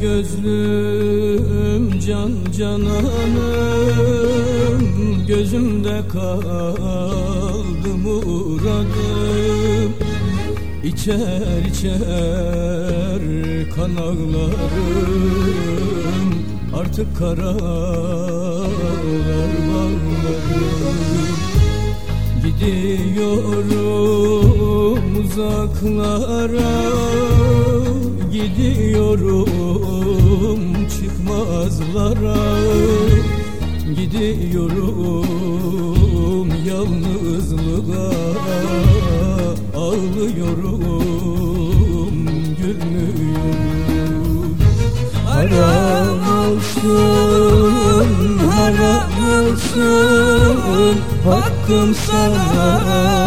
gözlüm can cananım. Gözümde kaldı muradım. İçer içer kan ağlarım Artık karalar bağlarım Gidiyorum uzaklara Gidiyorum çıkmazlara. Gidiyorum yalnızlığa. Ağlıyorum gülmüyorum. Haram olsun, haram olsun Hakkım sana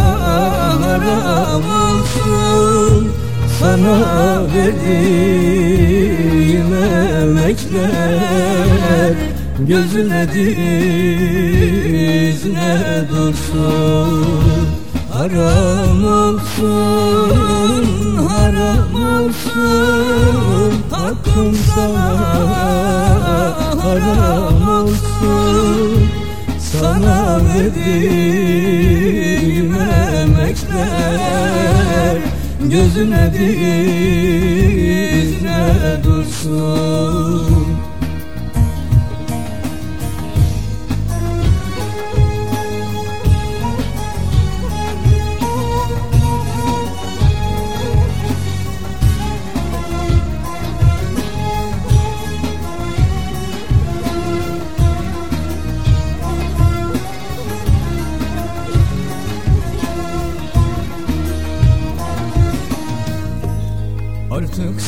verdiğim emekler Gözüne dizine dursun? Haram olsun, haram olsun Hakkım sana haram olsun. Sana verdiğim emekler Gözüne dizine dursun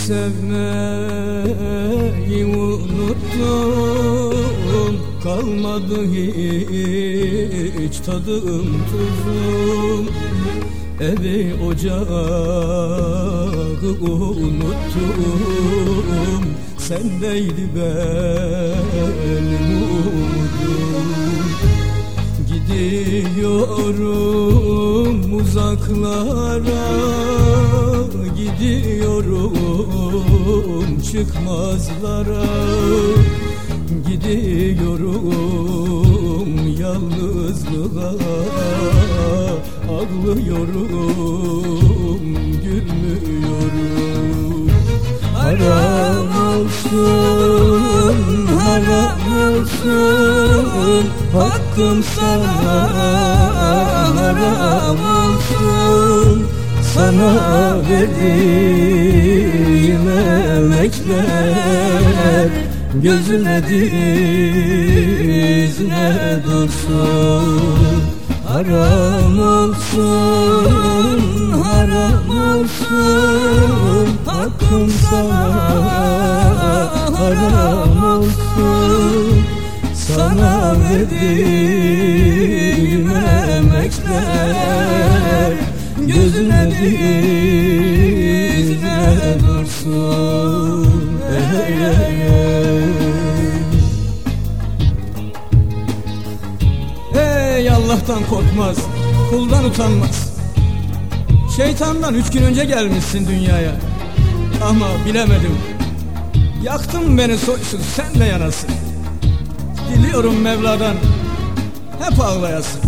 sevmeyi unuttum. Kalmadı hiç tadım tuzum. Evi ocağı unuttum. Sendeydi benim umudum. Gidiyorum uzaklara Gidiyorum çıkmazlara. Gidiyorum yalnızlığa. Ağlıyorum gülmüyorum. Haram olsun, haram olsun. Hakkım sana haram olsun Sana verdiğim emekler Gözüne dizine dursun? Haram olsun, haram olsun Hakkım sana haram olsun. Sana verdiğim emekler Gözüne dizine dursun. Ey, ey, ey. Ey Allah'tan korkmaz, kuldan utanmaz. Şeytandan üç gün önce gelmişsin dünyaya. Ama bilemedim. Yaktın beni soysuz sen de yanasın. Diliyorum Mevla'dan hep ağlayasın.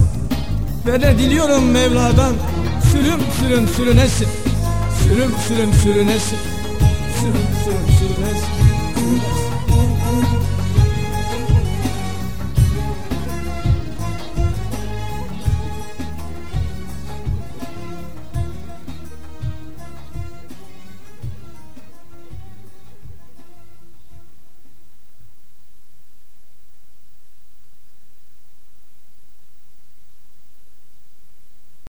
Ve de diliyorum Mevla'dan Sürüm sürüm sürünesin Sürüm sürüm sürünesin Sürüm sürüm sürünesin, sürünesin.